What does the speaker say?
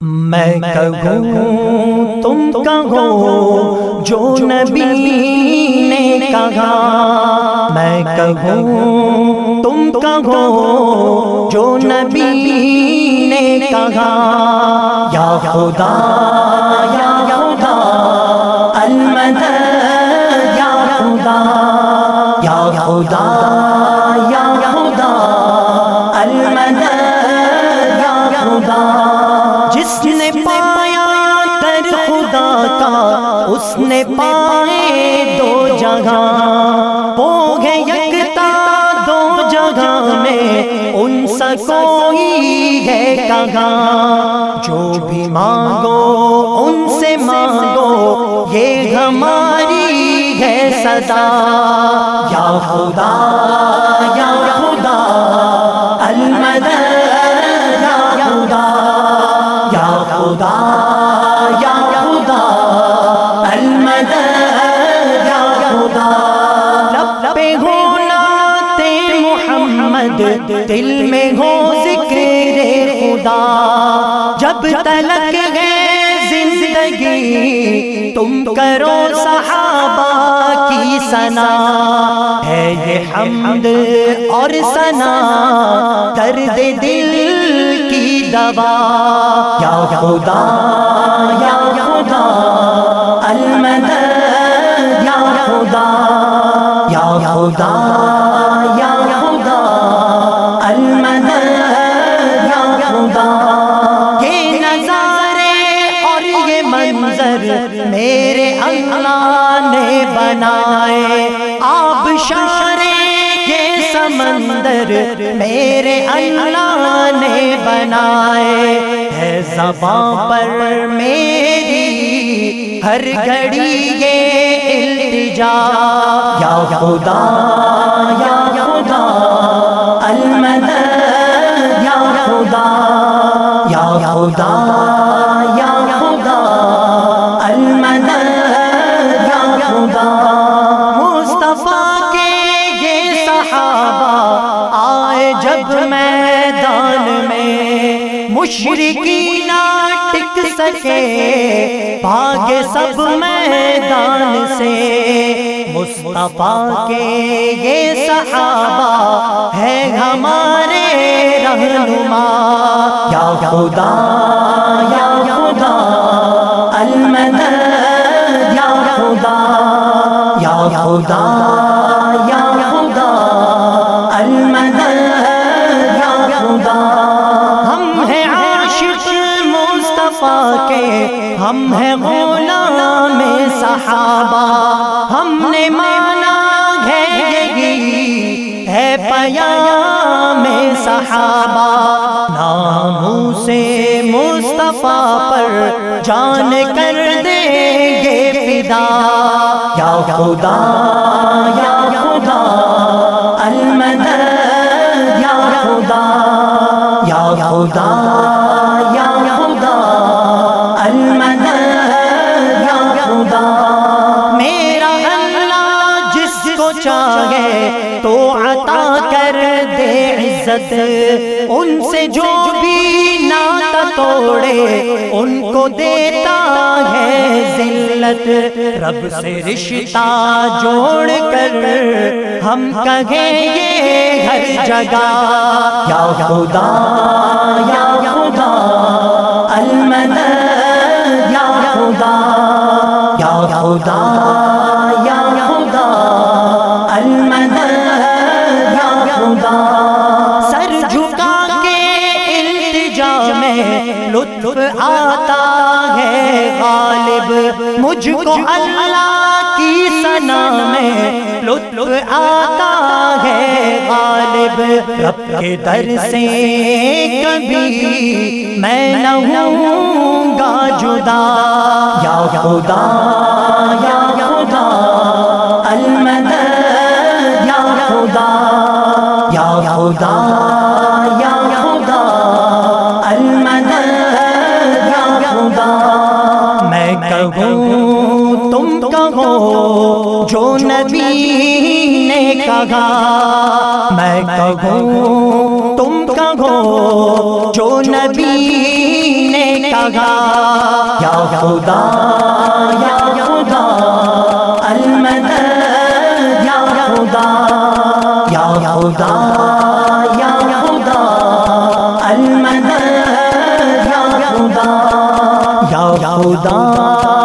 میں کہوں تم کہو جو نبی نے کہا۔ میں کہوں تم کہو جو نبی نے کہا۔ یا خدا یا خدا، المدد، یا خدا۔ یا خدا۔ جس نے پایا در خدا کا، اس نے پائے دو جگہ۔ ہو گئے یکتا دو جگہ میں، ان سا کوئی ہے کہاں۔ جو بھی مانگو، ان سے مانگو، یہ ہماری ہے صدا۔ یا خدا یا خدا، المدد دل میں ہو ذکر خدا، جب تلک ہے زندگی، تم کرو صحابہ کی سنا ہے یہ حمد اور سنا درد دل کی دوا۔ یا خدا یا خدا، المدد، یا خدا یا خدا۔ سمندر میرے اللہ نے بنائے ہے زباں پر میری ہر گھڑی یہ التجا یا خدا یا خدا، المدد، یا خدا یا خدا یا خدا، المدد، یا خدا۔ مصطفیٰ کے یہ صحابہ مشرقی نہ ٹک سکے، بھاگے سب میدان سے۔ مصطفیٰ کے یہ صحابہ ہے ہمارے رہنما۔ یا خدا یا خدا، المدد، یا خدا۔ یا خدا۔ ہم ہیں غلام صحابہ، ہم نے مانا ہے ہے پیام صحابہ۔ ناموں سے مصطفیٰ پر جان کر دیں گے فدا۔ یا خدا یا خدا، المدد، یا خدا۔ یا خدا جس چاہے تو عطا کر دے عزت۔ ان سے جو بھی ناتا توڑے، ان کو دیتا ہے ذلت۔ رب سے رشتہ جوڑ کر ہم کہیں یہ ہر جگہ، یا خدا یا خدا، المدد، یا خدا یا خدا۔ غالب مجھ کو اللہ کی سنا میں لطف آتا ہے غالب، رب کے در سے کبھی میں نہ ہوں گا جدا۔ یا خدا یا خدا، المدد، یا خدا یا خدا۔ کہوں تم کہو جو نبی نے کہا میں کہوں تم کہو جو نبی نے کہا یا خدا یا خدا المدد یا خدا یا خدا یا خدا المدد یا خدا یا خدا